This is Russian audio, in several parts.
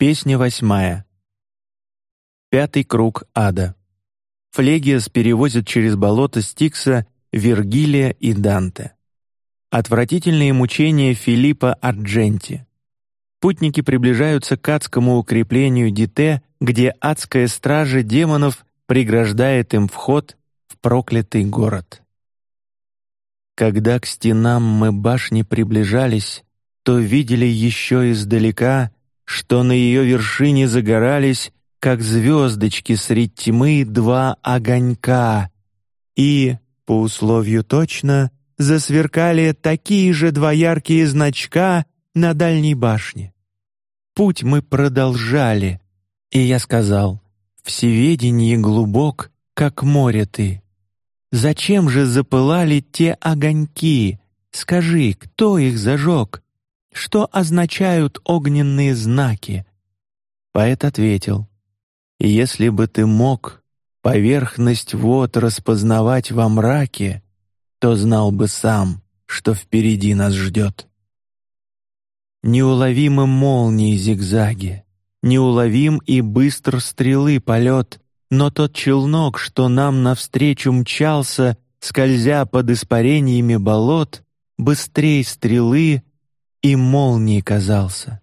Песня восьмая. Пятый круг ада. Флегиас перевозит через болото Стикса Вергилия и Данте. Отвратительные мучения Филиппа Ардженти. Путники приближаются к адскому укреплению Дите, где адская стража демонов преграждает им вход в проклятый город. Когда к стенам мы башни приближались, то видели еще издалека, что на ее вершине загорались, как звездочки средь тьмы, два огонька, и, по условию точно, засверкали такие же два яркие значка на дальней башне. Путь мы продолжали, и я сказал: всеведение глубок, как море ты. Зачем же запылали те огоньки? Скажи, кто их зажег? Что означают огненные знаки? Поэт ответил: Если бы ты мог поверхность вод распознавать во мраке, то знал бы сам, что впереди нас ждет. Неуловимы молнии зигзаги, неуловим и быстр стрелы полет, но тот челнок, что нам навстречу мчался, скользя под испарениями болот, быстрей стрелы и молнии казался.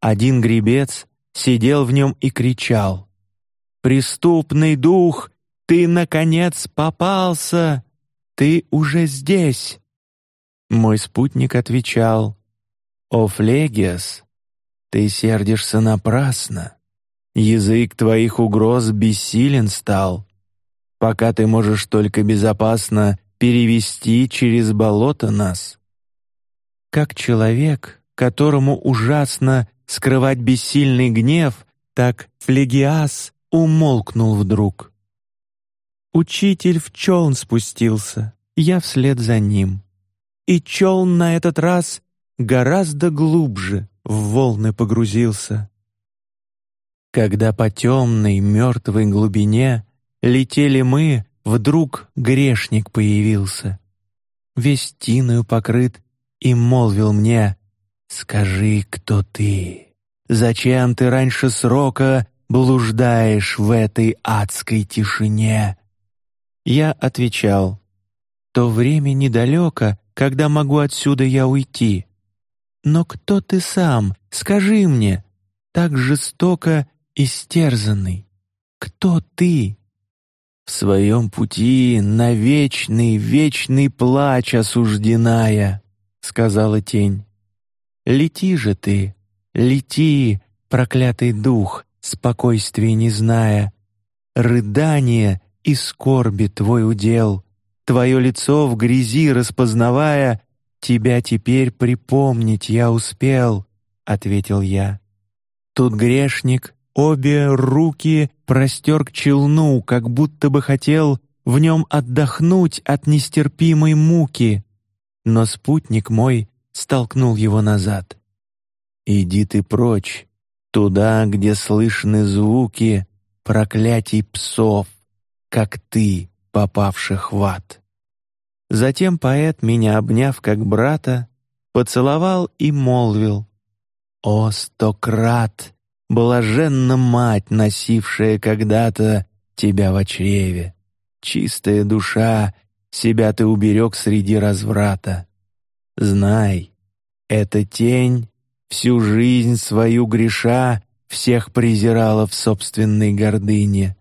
Один гребец сидел в нем и кричал: "Преступный дух, ты наконец попался, ты уже здесь!" Мой спутник отвечал: "О Флегиас, ты сердишься напрасно. Язык твоих угроз бессилен стал, пока ты можешь только безопасно перевести через болото нас как человек, которому ужасно скрывать бессильный гнев, так Флегиас умолкнул вдруг. Учитель в челн спустился, я вслед за ним, и челн на этот раз гораздо глубже в волны погрузился. Когда по темной мертвой глубине летели мы, вдруг грешник появился, весь тиною покрыт и молвил мне: "Скажи, кто ты? Зачем ты раньше срока блуждаешь в этой адской тишине?" Я отвечал: "То время недалеко, когда могу отсюда я уйти. Но кто ты сам? Скажи мне, так жестоко истерзанный. Кто ты?" В своем пути на вечный вечный плач осужденная сказала тень. Лети же ты, лети, проклятый дух, спокойствия не зная. Рыдание и скорби твой удел, твое лицо в грязи распознавая, тебя теперь припомнить я успел, ответил я. Тут грешник обе руки простер к челну, как будто бы хотел в нем отдохнуть от нестерпимой муки но спутник мой столкнул его назад. Иди ты прочь, туда, где слышны звуки проклятий псов, как ты, попавших в ад. Затем поэт меня обняв как брата, поцеловал и молвил: "О стократ, блаженна мать, носившая когда-то тебя в чреве, чистая душа, себя ты уберег среди разврата. Знай, эта тень всю жизнь свою греша всех презирала в собственной гордыне,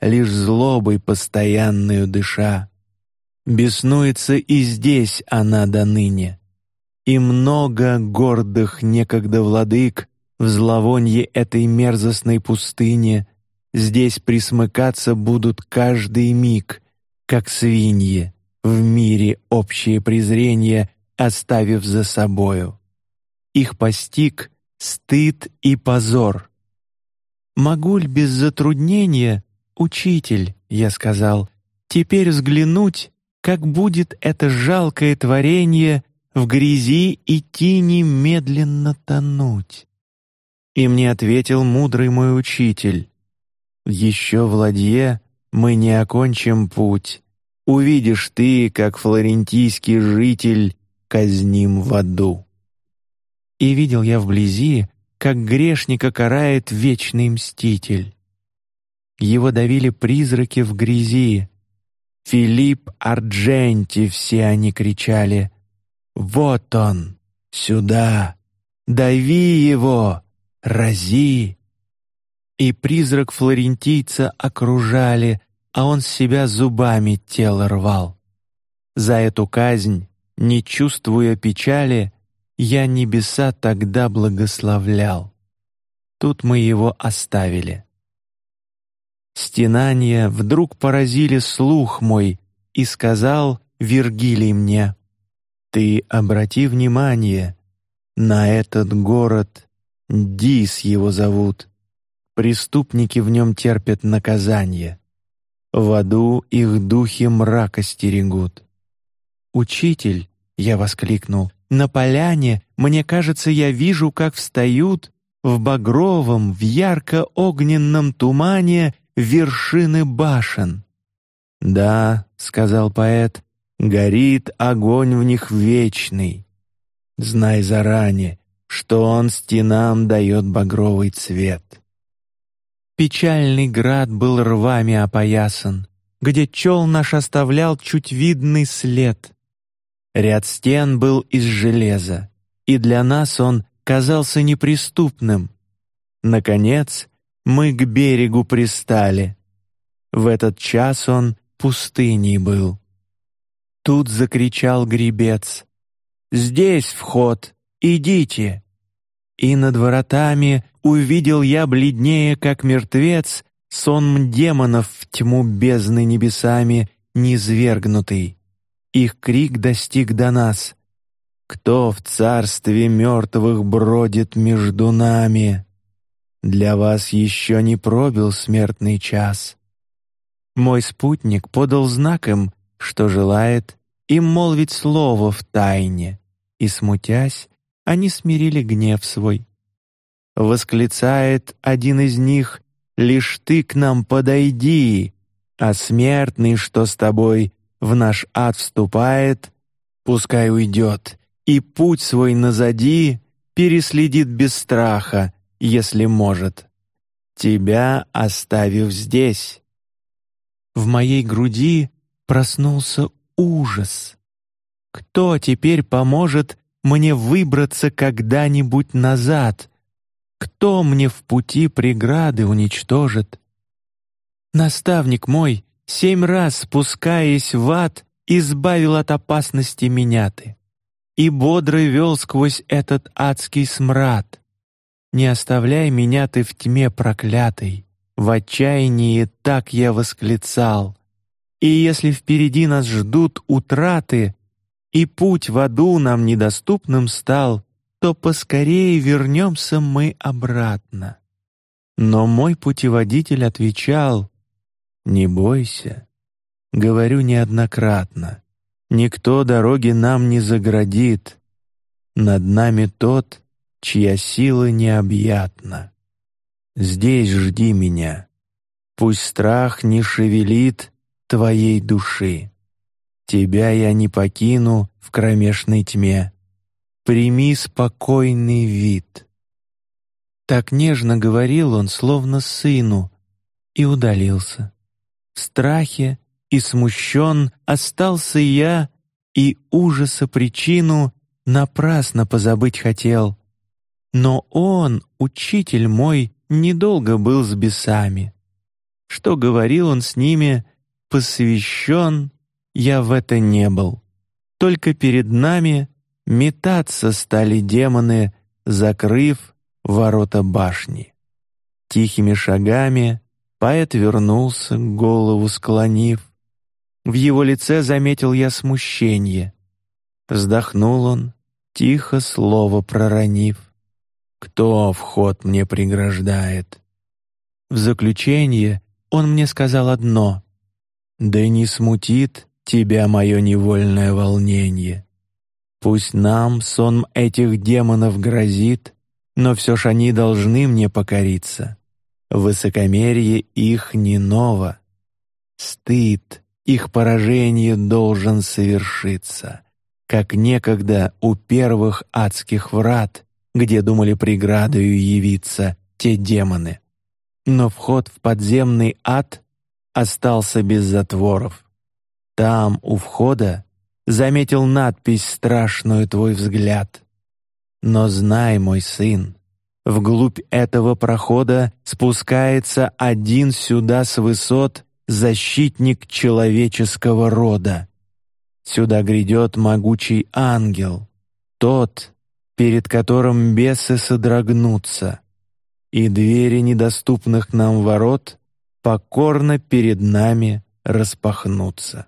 лишь злобой постоянную дыша. Беснуется и здесь она до ныне, и много гордых некогда владык в зловонье этой мерзостной пустыне здесь присмыкаться будут каждый миг, как свиньи в мире общее презрение оставив за собою. Их постиг стыд и позор. Могу ли без затруднения, учитель, я сказал, теперь взглянуть, как будет это жалкое творение в грязи и тени медленно тонуть? И мне ответил мудрый мой учитель: еще в ладье мы не окончим путь увидишь ты, как флорентийский житель казним в аду. И видел я вблизи, как грешника карает вечный мститель. Его давили призраки в грязи. Филипп Ардженти все они кричали. Вот он, сюда, дави его, рази. И призрак флорентийца окружали, а он себя зубами тело рвал. За эту казнь, не чувствуя печали, я небеса тогда благословлял. Тут мы его оставили. Стенания вдруг поразили слух мой, и сказал Вергилий мне: Ты обрати внимание на этот город, Дис его зовут. Преступники в нем терпят наказание. В аду их духи мрака стерегут. Учитель, я воскликнул, на поляне, мне кажется, я вижу, как встают в багровом, в ярко-огненном тумане вершины башен. Да, сказал поэт, горит огонь в них вечный. Знай заранее, что он стенам дает багровый цвет. Печальный град был рвами опоясан, где чел наш оставлял чуть видный след. Ряд стен был из железа, и для нас он казался неприступным. Наконец мы к берегу пристали. В этот час он пустыней был. Тут закричал гребец: "Здесь вход, идите!" И над воротами увидел я бледнее, как мертвец, сон демонов в тьму бездны небесами низвергнутый. Их крик достиг до нас. Кто в царстве мертвых бродит между нами? Для вас еще не пробил смертный час. Мой спутник подал знаком, что желает им молвить слово в тайне, и смутясь, они смирили гнев свой. Восклицает один из них: "Лишь ты к нам подойди, а смертный, что с тобой, в наш ад вступает, пускай уйдет, и путь свой назади переследит без страха, если может. Тебя оставив здесь. В моей груди проснулся ужас. Кто теперь поможет мне выбраться когда-нибудь назад? Кто мне в пути преграды уничтожит? Наставник мой, семь раз спускаясь в ад, избавил от опасности меня ты, и бодро вел сквозь этот адский смрад. Не оставляй меня ты в тьме проклятой, в отчаянии так я восклицал. И если впереди нас ждут утраты, и путь в аду нам недоступным стал, то поскорее вернемся мы обратно. Но мой путеводитель отвечал: не бойся, говорю неоднократно. Никто дороги нам не заградит. Над нами тот, чья сила необъятна. Здесь жди меня. Пусть страх не шевелит твоей души. Тебя я не покину в кромешной тьме. Прими спокойный вид. Так нежно говорил он, словно сыну, и удалился страхе и смущен остался я, и ужаса причину напрасно позабыть хотел. Но он, учитель мой, недолго был с бесами. Что говорил он с ними, посвящен, я в это не был. Только перед нами метаться стали демоны, закрыв ворота башни. Тихими шагами Поэт вернулся, голову склонив. В его лице заметил я смущение. Вздохнул он, тихо слово проронив. Кто вход мне преграждает? В заключение он мне сказал одно: да не смутит тебя мое невольное волнение. Пусть нам сон этих демонов грозит, но все ж они должны мне покориться. Высокомерие их не ново. Стыд их поражение должен совершиться, как некогда у первых адских врат, где думали преградою явиться те демоны. Но вход в подземный ад остался без затворов. Там у входа заметил надпись страшную твой взгляд. Но знай, мой сын, вглубь этого прохода спускается один сюда с высот защитник человеческого рода. Сюда грядет могучий ангел, тот, перед которым бесы содрогнутся, и двери недоступных нам ворот покорно перед нами распахнутся.